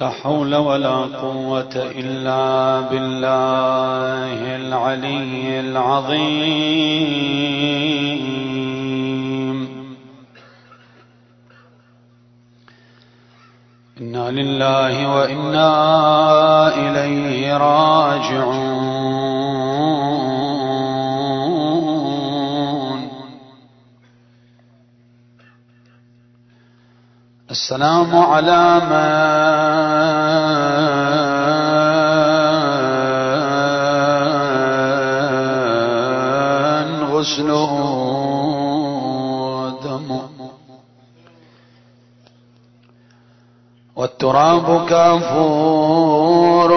لا حول ولا قوة إلا بالله العلي العظيم. إنا لله وإنا إليه راجعون. السلام على من غسله دم والتراب كافور.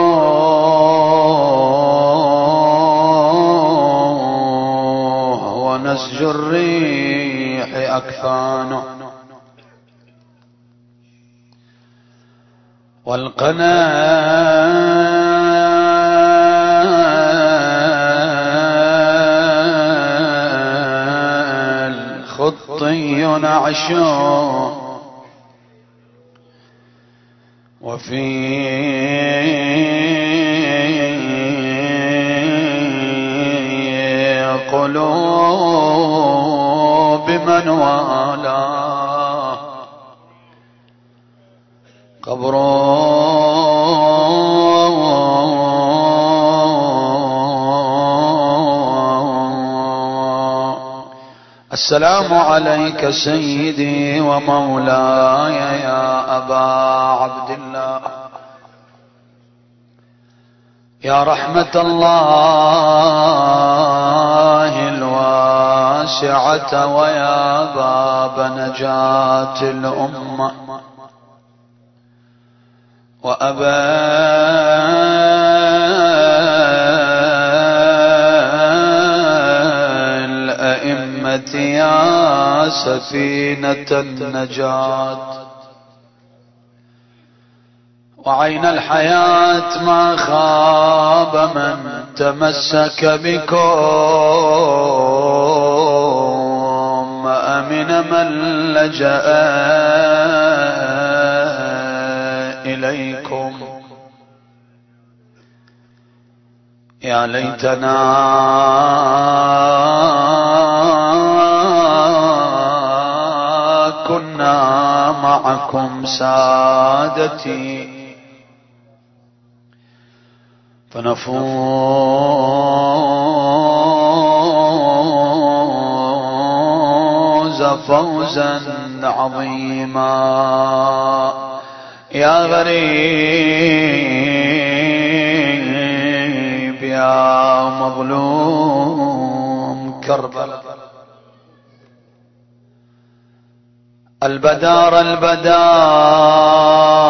ونسج الريح أكفانه والقنا خطي نعشو وفي قلوب من والاه قبر السلام عليك سيدي ومولاي يا أبا عبد الله. يا رحمة الله الواسعة ويا باب نجاة الأمة. وأبا الأئمة يا سفينة النجاة. وعين الحياة ما خاب من تمسك بكم أمن من لجأ إليكم يا ليتنا كنا معكم سادتي. فنفوز فوزا عظيما. يا غريب يا مظلوم كربلاء. البدار البدار.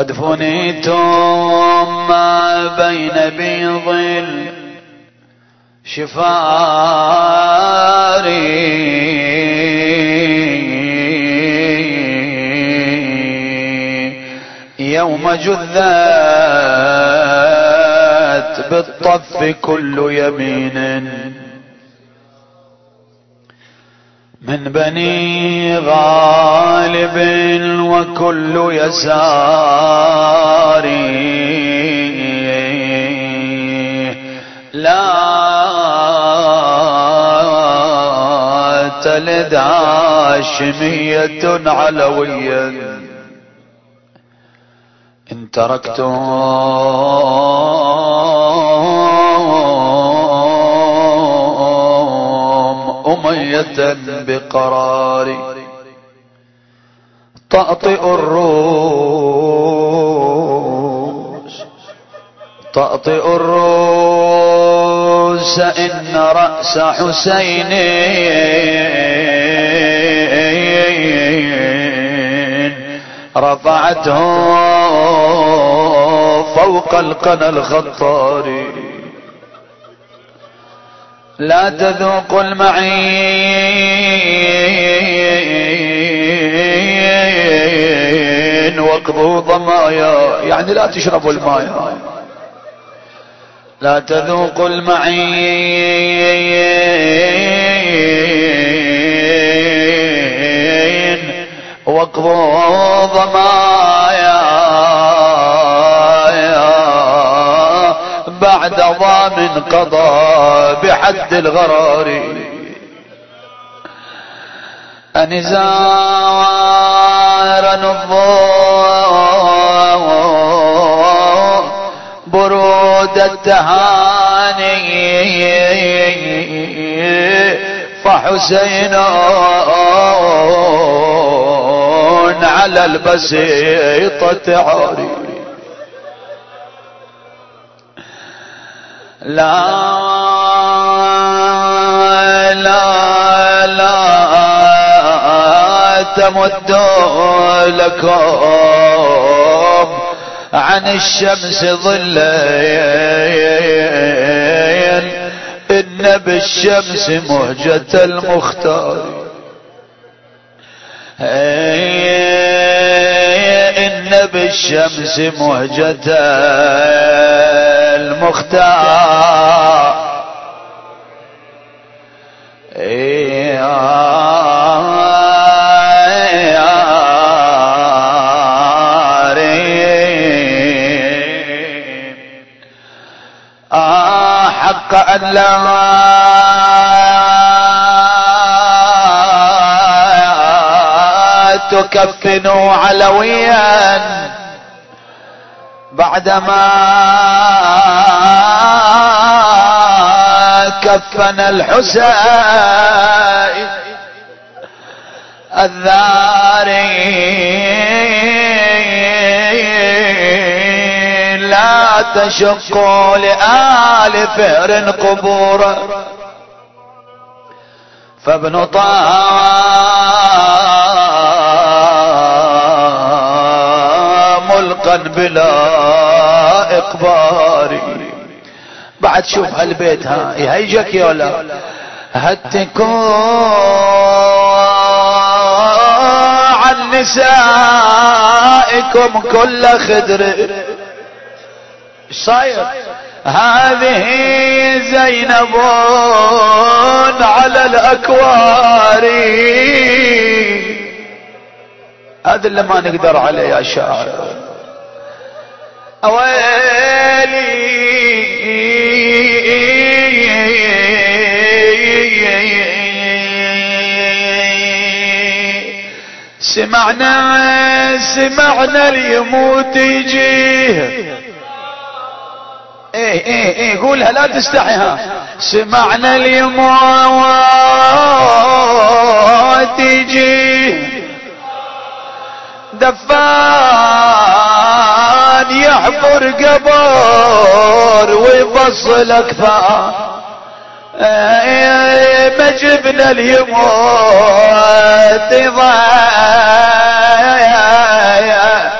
قد فنيتم ما بين بيض شفاري. يوم جذت بالطف كل يمين. من بني غالب وكل يسار. لا تلد هاشمية علوية إن تركتم أمية بقرار. تأطئ الروس تأطئ الروس إن رأس حسين. رفعته فوق القنا الخطار. لا تذوق المعين واقضوا ضمايا. يعني لا تشربوا الماء. لا تذوق المعين واقضوا ضمايا. بعد ضامن قضى بحد الغرار. أنزار الضوء برود التهاني. فحسين على البسيطة عاري. لا لا لا تمد لكم عن الشمس ظلين إن بالشمس مهجة المختار إن بالشمس مهجة المختار حق أن لا تكفنوا علويا. بعدما كفن الحسين الذاري لا تشقوا لآل فهر قبورا فابن طه بلا اقبار بعد شوف هالبيت ها يهيجك يا ولا؟ هتكون عن نسائكم كل خدر. صاير؟ هذه زينب على الاكوار هذا اللي ما نقدر عليه يا شاعر سمعنا سمعنا اليموت يجيه إيه إيه إيه قولها لا تستحيها سمعنا اليموت يجيه دفان يحفر قبر ويفصل اكفان ما جبنا اليموت ضايع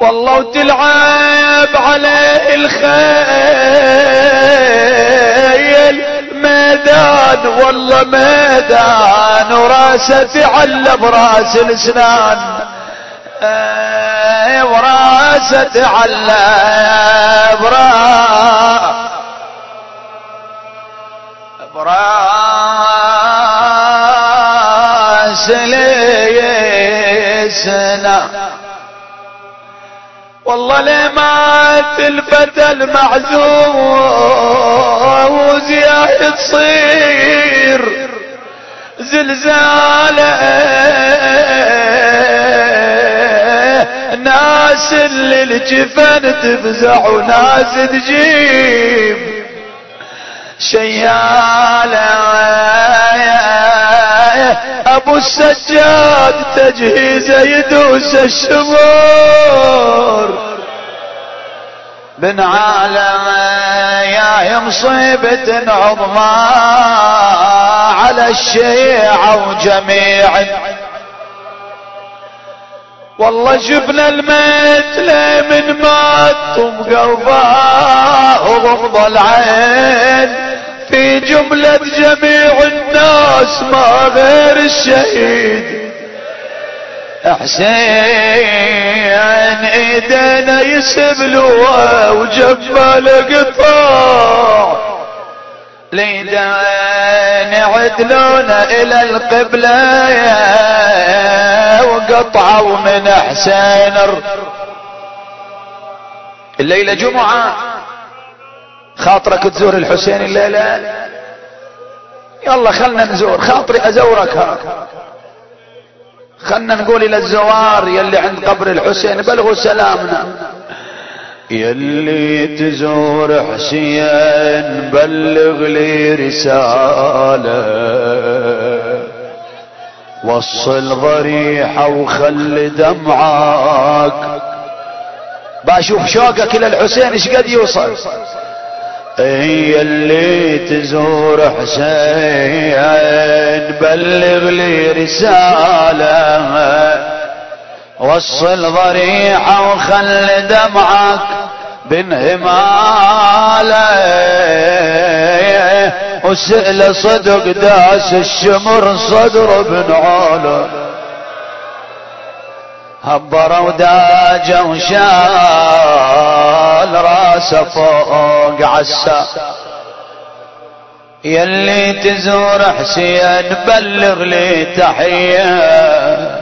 والله وتلعب عليه الخيل ميدان والله ميدان وراسه تعلم راس الإسنان. إيه وراسه تعلم راس براس ليسنا والله لمات الفتى المعزوز يا تصير؟ زلزالة. ناس اللي الجفن تفزع وناس تجيب. شيالة. أبو السجاد تجهيزه يدوس الشمور. بن عالم يا مصيبة عظمى على الشيعة وجميع. والله شفنا المثل من مات قلبه وغمض العين. في جملة جميع الناس ما غير الشهيد. حسين ايدينا يسبلوا وجبال قطاع. ليدان عدلون إلى القبلة وقطعوا من حسين الليلة جمعة. خاطرك تزور الحسين الليلة؟ يلا خلنا نزور خاطري أزورك ها. خلنا نقول إلى الزوار يلي عند قبر الحسين بلغوا سلامنا. يلي تزور حسين بلغ لي رسالة. وصل ضريحة وخل دمعك بشوف شوقك إلى الحسين إيش قد يوصل؟ هي اللي تزور حسين بلغ لي رسالة. وصل ضريحة وخل دمعك بنهمالة وسئل صدق داس الشمر صدر بن عالة هبر وداج وشال راسه فوق عسى. يلي تزور حسين بلغ لي تحية.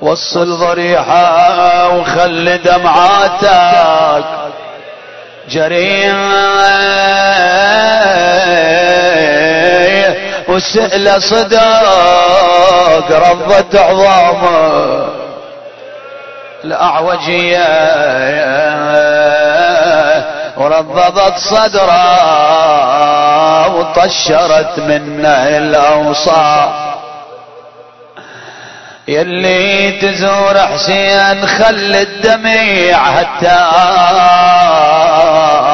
وصل ضريحة وخل دمعاتك جريء وسئل صدق رضت عظامه. الأعوجية ورضضت صدره وطشرت منه الأوصاف. يلي تزور حسين خل الدميع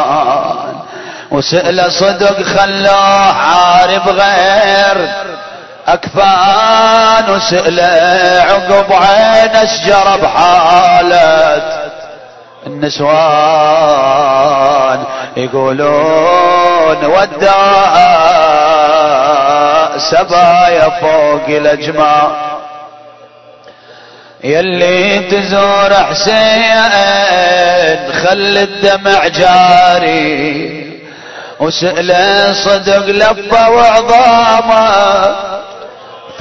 هتان وسئل صدق خلوه عارف غير أكفان وسئل عقب عين أشجر بحالة النسوان يقولون وداء سبايا فوق الاجمال يلي تزور حسين خل الدمع جاري. وسئله صدق لفة وعظامة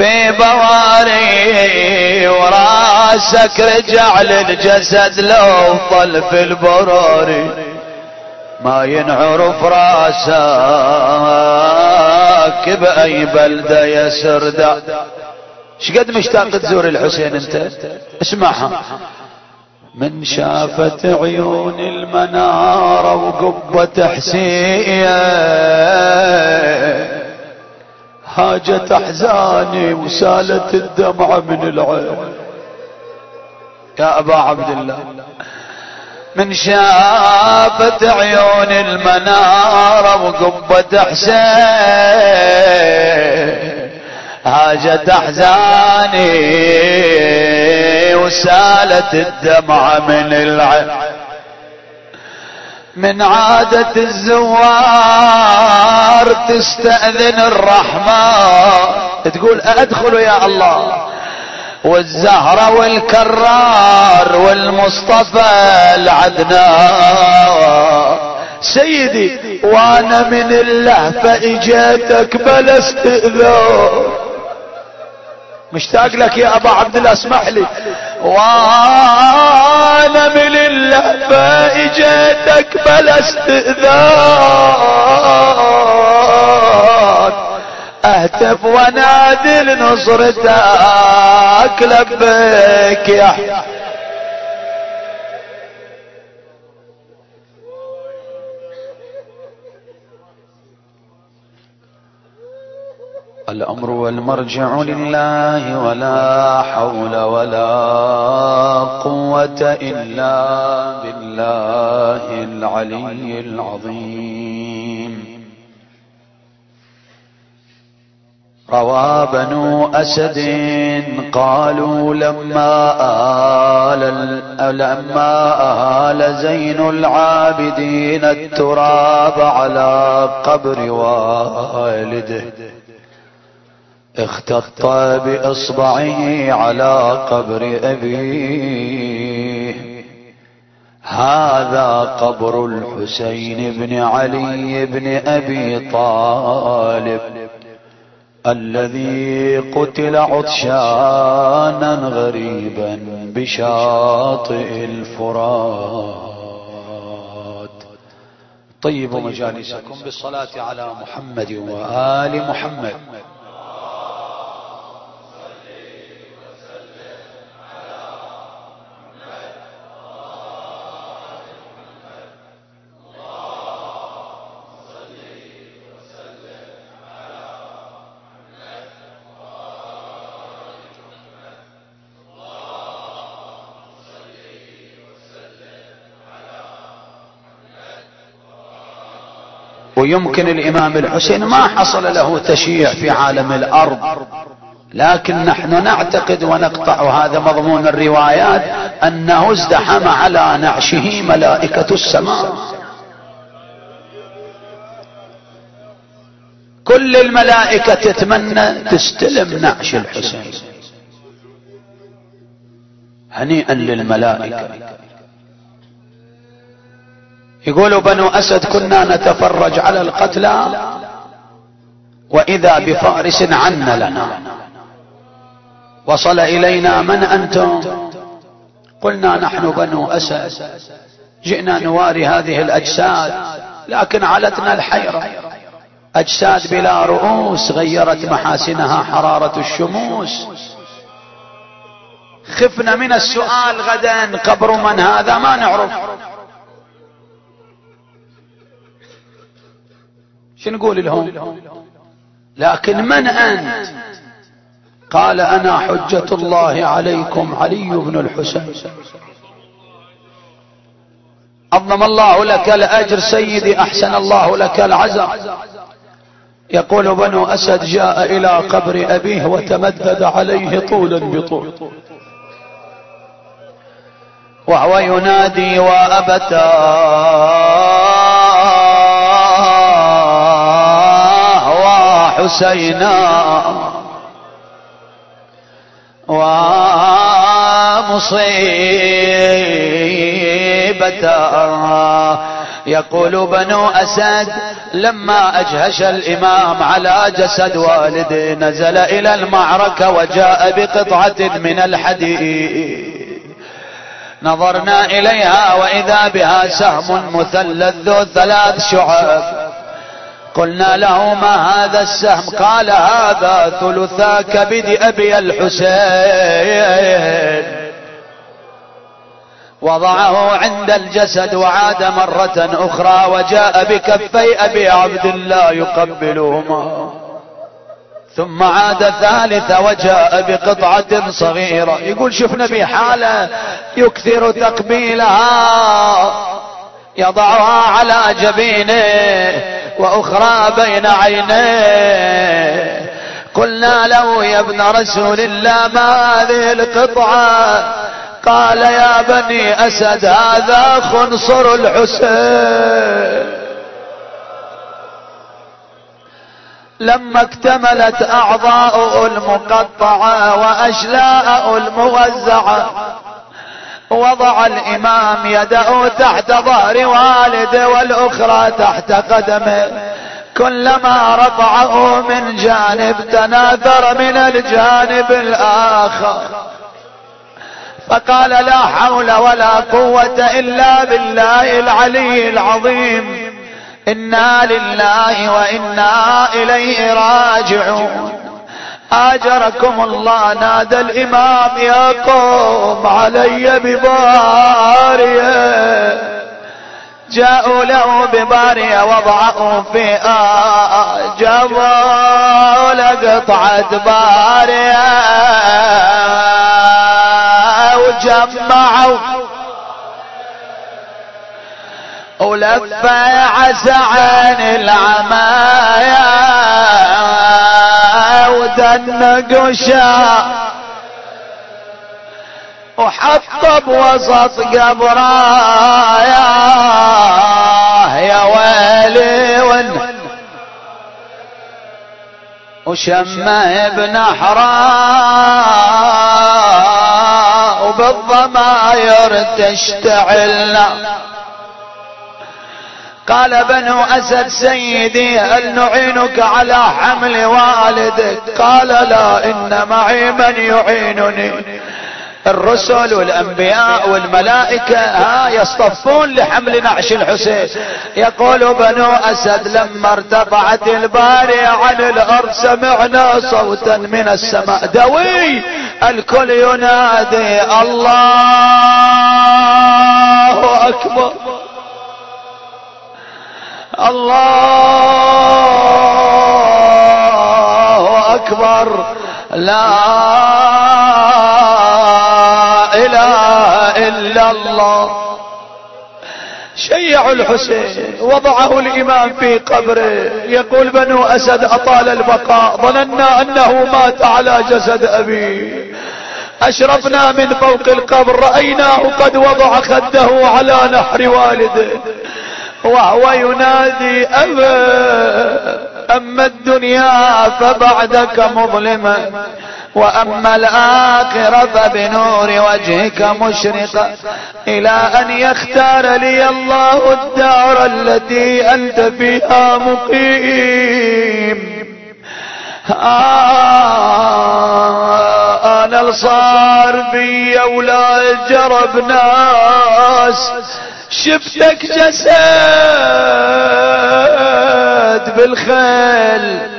في بواري وراسك رجع للجسد لو طل في البراري. ما ينعرف راسك بأي بلدة يسرد شقد مشتاق تزور الحسين انت؟ اسمعها. من شافت عيون المنارة وقبة حسين. هاجت أحزاني وسالت الدمعة من العين. يا أبا عبد الله من شافت عيون المنارة وقبة حسين. هاجت أحزاني وسالت الدمعة من العين. من عادة الزوار تستأذن الرحمن. تقول أدخل يا الله. والزهرة والكرار والمصطفى العدنان سيدي وأنا من اللهفة اجيتك بلا استئذان. مشتاق لك يا أبا عبد الله اسمح لي. وأنا من الله فاجيتك بلا استئذان. أهتف ونادي لنصرتك لبيك يا الأمر والمرجع لله ولا حول ولا قوة إلا بالله العلي العظيم. روى بنو أسد قالوا لما آل لما آل زين العابدين التراب على قبر والده. اختط بإصبعه على قبر أبيه. هذا قبر الحسين بن علي بن أبي طالب الذي قتل عطشانا غريبا بشاطئ الفرات. طيبوا مجالسكم بالصلاة على محمد وآل محمد. ويمكن الإمام الحسين ما حصل له تشييع في عالم الأرض. لكن نحن نعتقد ونقطع هذا مضمون الروايات أنه ازدحم على نعشه ملائكة السماء. كل الملائكة تتمنى تستلم نعش الحسين. هنيئا للملائكة. يقولوا بنو أسد كنا نتفرج على القتلى وإذا بفارس عن لنا. وصل إلينا من أنتم؟ قلنا نحن بنو أسد. جئنا نواري هذه الأجساد لكن علتنا الحيرة. أجساد بلا رؤوس غيرت محاسنها حرارة الشموس. خفنا من السؤال غدا قبر من هذا ما نعرف. شو نقول لهم؟ لكن من أنت؟ قال أنا حجة الله عليكم علي بن الحسين. عظم الله لك الأجر سيدي أحسن الله لك العزاء يقول بنو أسد جاء إلى قبر أبيه وتمدد عليه طولا بطول. وهو ينادي وأبتاه. حسينا. ومصيبة يقول بنو أسد لما أجهش الإمام على جسد والده نزل إلى المعركة وجاء بقطعة من الحديد. نظرنا إليها وإذا بها سهم مثلث ذو ثلاث شعب. قلنا له ما هذا السهم قال هذا ثلثا كبد أبي الحسين. وضعه عند الجسد وعاد مرة أخرى وجاء بكفي أبي عبد الله يقبلهما. ثم عاد ثالثة وجاء بقطعة صغيرة. يقول شفنا بحالة يكثر تقبيلها. يضعها على جبينه وأخرى بين عينيه قلنا له يا ابن رسول الله ما هذه القطعة؟ قال يا بني أسد هذا خنصر الحسين لما اكتملت أعضاؤه المقطعة واشلاءه الموزعة وضع الإمام يده تحت ظهر والده والأخرى تحت قدمه. كلما رفعه من جانب تناثر من الجانب الآخر. فقال لا حول ولا قوة إلا بالله العلي العظيم. إنا لله وإنا إليه راجعون. آجركم الله نادى الإمام يا قوم علي بباريه جاءوا له ببارية وضعوا في جابوا لقطعة بارية وجمعوا ولف عسى عين العمايا النقشة وحط بوسط قبره يا ويلي ون. وشمه بنحراء وبالضماير تشتعلنا. قال بنو أسد سيدي هل نعينك على حمل والدك؟ قال لا إن معي من يعينني. الرسل والأنبياء والملائكة ها يصطفون لحمل نعش الحسين. يقول بنو أسد لما ارتفعت الباري عن الأرض سمعنا صوتا من السماء. دوي! الكل ينادي الله أكبر! الله أكبر. لا إله إلا الله. شيعوا الحسين وضعه الإمام في قبره. يقول بنو أسد أطال البقاء. ظننا أنه مات على جسد ابيه أشرفنا من فوق القبر. رأيناه قد وضع خده على نحر والده. وهو ينادي أبا أما الدنيا فبعدك مظلمة وأما الآخرة فبنور وجهك مشرقة إلى أن يختار لي الله الدار التي أنت فيها مقيم. آه أنا صار بي ولا جرب ناس. شفتك جسد بالخيل.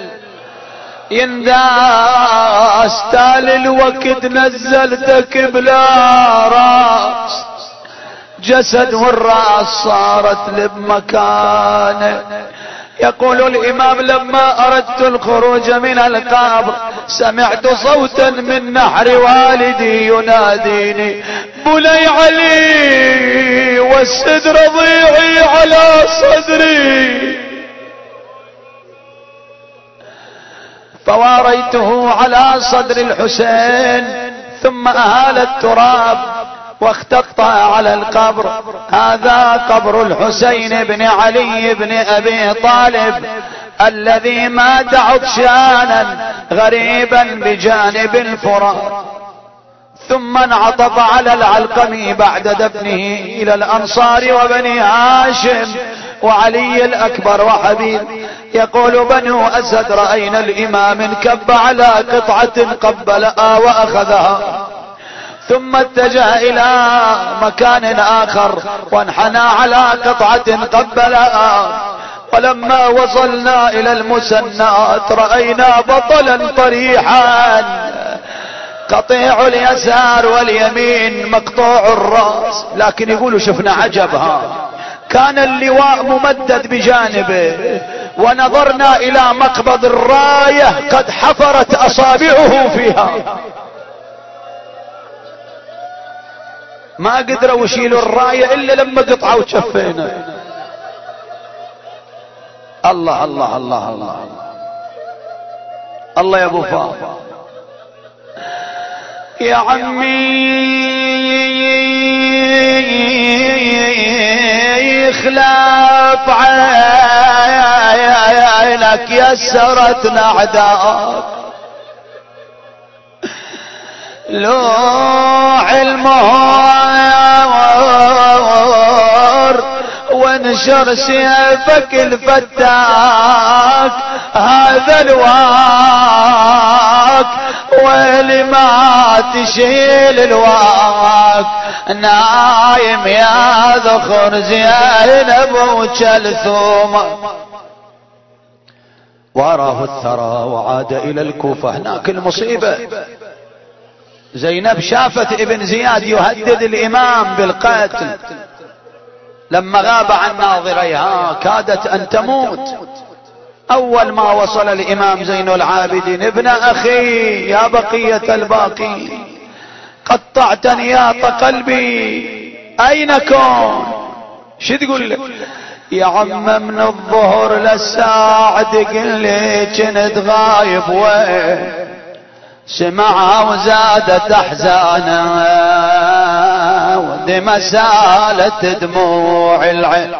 ينداس تال الوقت نزلتك بلا راس. جسد والراس صارت لبمكانه يقول الإمام لما أردت الخروج من القبر سمعت صوتا من نحر والدي يناديني بني علي والسدر ضيعي على صدري. فواريته على صدر الحسين ثم أهال التراب واختطها على القبر. هذا قبر الحسين بن علي بن أبي طالب الذي مات عطشانا غريبا بجانب الفرات ثم انعطف على العلقمي بعد دفنه إلى الأنصار وبني هاشم وعلي الأكبر وحبيب. يقول بنو أسد رأينا الإمام انكب على قطعة قبلها وأخذها. ثم اتجه إلى مكان آخر وانحنى على قطعة قبلها ولما وصلنا إلى المسنات رأينا بطلا طريحا قطيع اليسار واليمين مقطوع الرأس. لكن يقولوا شفنا عجبها كان اللواء ممدد بجانبه. ونظرنا إلى مقبض الراية قد حفرت أصابعه فيها. ما قدروا يشيلوا الراية إلا لما قطعوا شفينا الله الله الله الله الله. يا أبو فاضل. يا عمي خلاف عينك يسرت نعداك. لوح المهور وانشر سيفك الفتاك هذا الواك ويلي ما تشيل الواك نايم يا ذخر زينب وكلثوم وراه الثرى وعاد إلى الكوفة هناك المصيبة. زينب شافت ابن زياد يهدد الإمام بالقتل. لما غاب عن ناظريها كادت أن تموت. أول ما وصل الإمام زين العابدين ابن أخي يا بقية الباقي قطعت نياط قلبي. أين كون؟ شو تقول لك؟ يا عم من الظهر للساعة قل لي كنت غايب وين؟ سمعها وزادت أحزانا ودم سالت دموع العين.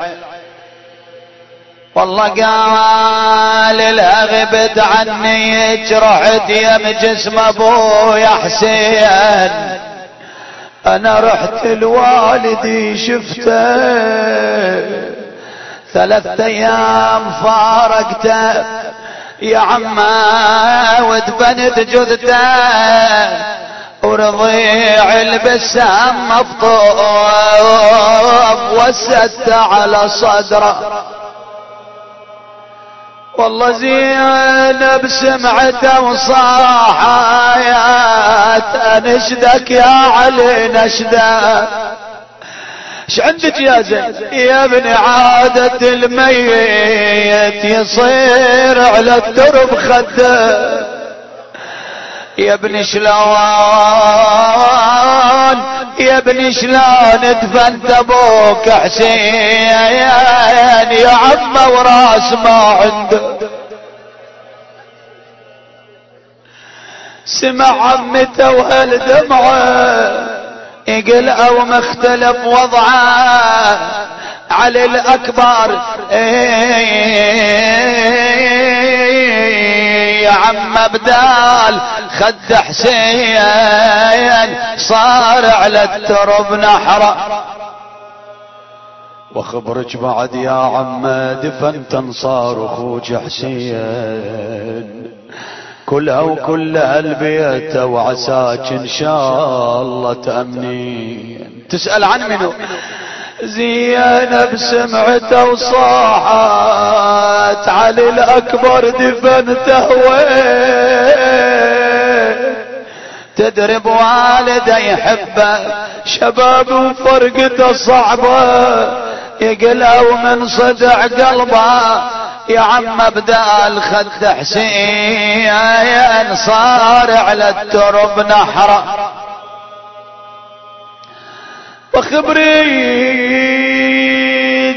والله قال لها غبت عني رحت يم جسم ابويا حسين أنا رحت لوالدي شفته ثلاثة أيام فارقته. يا عما ودفنت جثته ورضيع البسام مفطوف وسدت على صدره. والله زينب سمعت وصاحات أنشدك يا علي نشدك إيش عندك يا زين؟ يا ابن عادة الميت يصير على الترب خده. يا ابن شلون؟ يا ابن شلون دفنت أبوك حسين؟ يا عم وراس ما عنده سمع عمته وهل دمعه. يقل أو مختلف وضعه على الأكبر. يا عم بدال خد حسين صار على الترب نحرة. وخبرك بعد يا عم دفنت انصار أخوك حسين. كلها وكل البيت وعساك إن شاء الله تأمنين. تسأل عن منو؟ زينب سمعت وصاحت علي الأكبر دفنته وين تدري بوالده يحبه شباب وفرقته صعبة يقلع ومن صدع قلبه. يا عم بدال خد حسين صار على الترب نحره وخبريت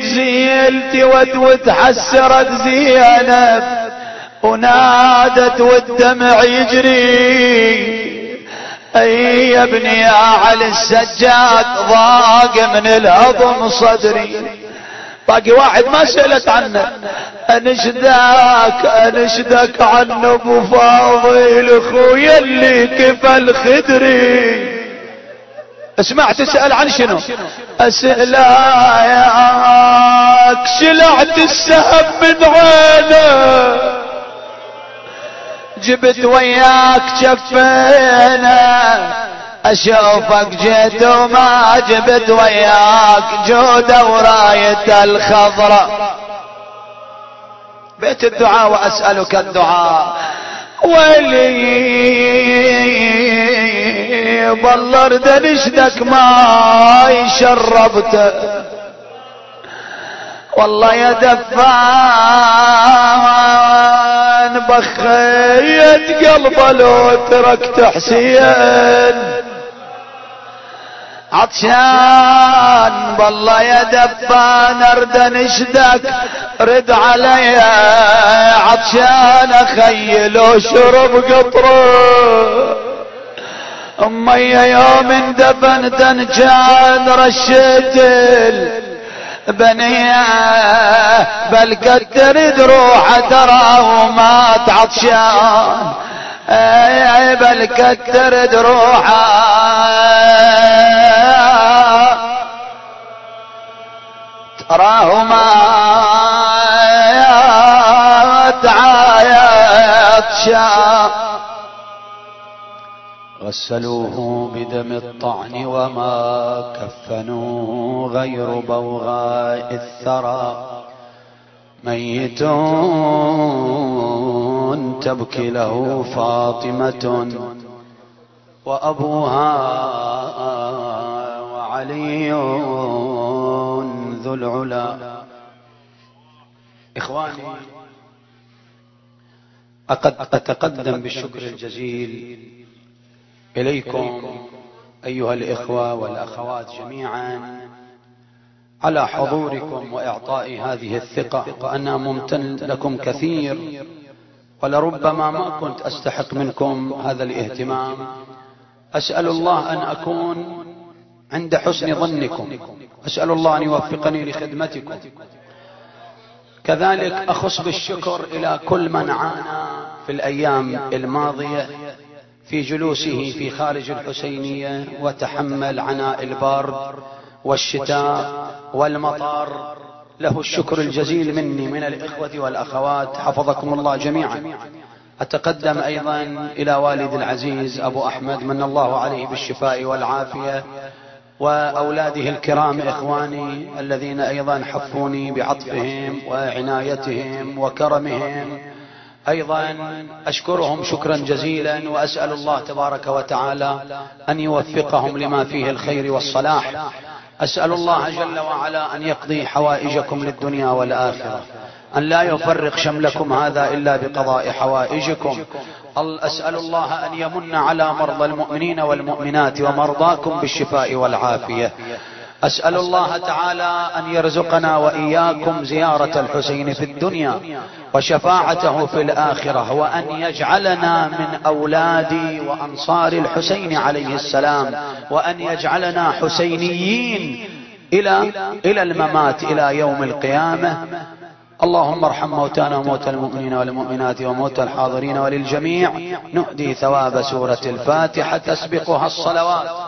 زيلتي وتحسرت زينب ونادت والدمع يجري. أي يا ابني يا علي السجاد ضاق من الهضم صدري. باقي واحد ما سألت عنه. أنشدك أنشدك عن أبو فاضل اخويا اللي كفى الخدري اسمع تسأل عن شنو؟ اسألاك شلعت السهم من عينه. جبت وياك شفينا أشوفك جيت وما جبت وياك جودة وراية الخضراء بيت الدعاء وأسألك الدعاء. ولي ظل دنشدك ما شربته والله يا دفان بخيت قلبه لو تركت حسين. عطشان بالله يا دبان ارد نشدك رد علي عطشان أخيل وشرب قطره. أمي يوم دفن دنجان رشيت بنيه بل قد ترد روحه ترى عطشان. أي بل قد ترد روحه. تراه مات عطشان غسلوه بدم الطعن وما كفنوه غير بوغاء الثرى. ميت تبكي له فاطمة وأبوها وعلي العلا. إخواني أتقدم بالشكر الجزيل إليكم أيها الإخوة والأخوات جميعا على حضوركم وإعطاء هذه الثقة وأنا ممتن لكم كثير ولربما ما كنت أستحق منكم هذا الاهتمام. أسأل الله أن أكون عند حسن ظنكم. أسأل الله أن يوفقني لخدمتكم. كذلك أخص بالشكر إلى كل من عانى في الأيام الماضية في جلوسه في خارج الحسينية وتحمل عناء البرد والشتاء والمطر له الشكر الجزيل مني من الإخوة والأخوات. حفظكم الله جميعا. أتقدم أيضا إلى والد العزيز أبو أحمد. من الله عليه بالشفاء والعافية. وأولاده الكرام إخواني الذين أيضا حفوني بعطفهم وعنايتهم وكرمهم. أيضا أشكرهم شكرا جزيلا وأسأل الله تبارك وتعالى أن يوفقهم لما فيه الخير والصلاح. أسأل الله جل وعلا أن يقضي حوائجكم للدنيا والآخرة. أن لا يفرق شملكم هذا إلا بقضاء حوائجكم. أسأل الله أن يمن على مرضى المؤمنين والمؤمنات ومرضاكم بالشفاء والعافية. أسأل الله تعالى أن يرزقنا وإياكم زيارة الحسين في الدنيا وشفاعته في الآخرة وأن يجعلنا من أولاد وأنصار الحسين عليه السلام وأن يجعلنا حسينيين إلى إلى الممات إلى يوم القيامة. اللهم ارحم موتانا وموتى المؤمنين والمؤمنات وموتى الحاضرين وللجميع. نؤدي ثواب سورة الفاتحة تسبقها الصلوات.